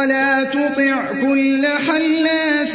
ولا تطع كل حلاف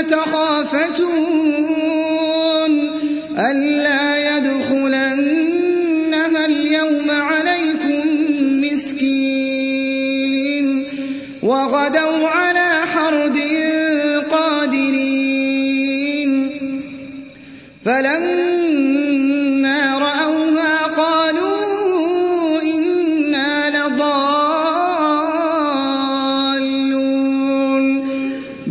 يتخافتون ألا يدخلنها اليوم عليكم مسكين وغدوا على حرد قادرين فلما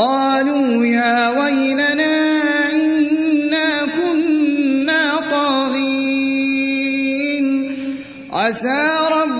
قالوا يا ويلنا إنا كنا طاغين. عسى ربنا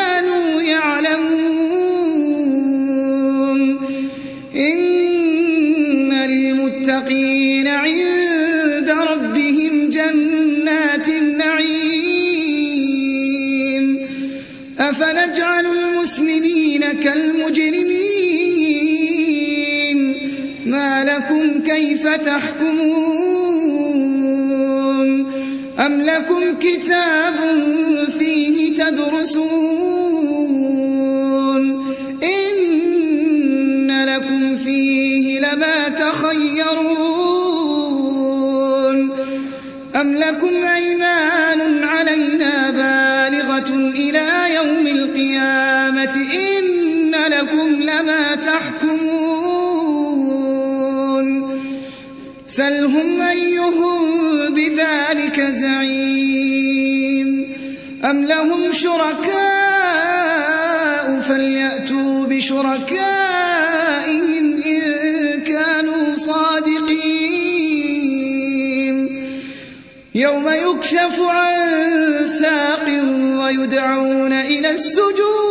كالمجرمين ما لكم كيف تحكمون؟ أم لكم كتاب فيه تدرسون؟ إن لكم فيه لما ما تخيرون. أم لكم أيمان لكم لما تحكمون. سلهم أيهم بذلك زعيم. أم لهم شركاء فليأتوا بشركائهم إن كانوا صادقين. يوم يكشف عن ساق ويدعون إلى السجود.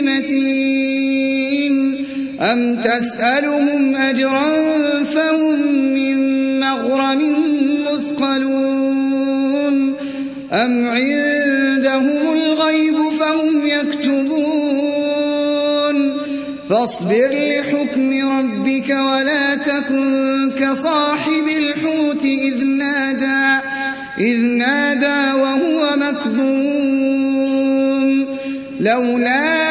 أم تسألهم أجرا فهم من مغرم مثقلون أم عندهم الغيب فهم يكتبون فاصبر لحكم ربك ولا تكن كصاحب الحوت إذ نادى إذ نادى وهو مكذوم لولا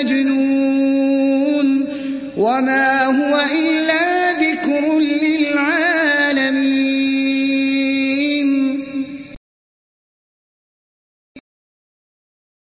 إنه لمجنون وما هو إلا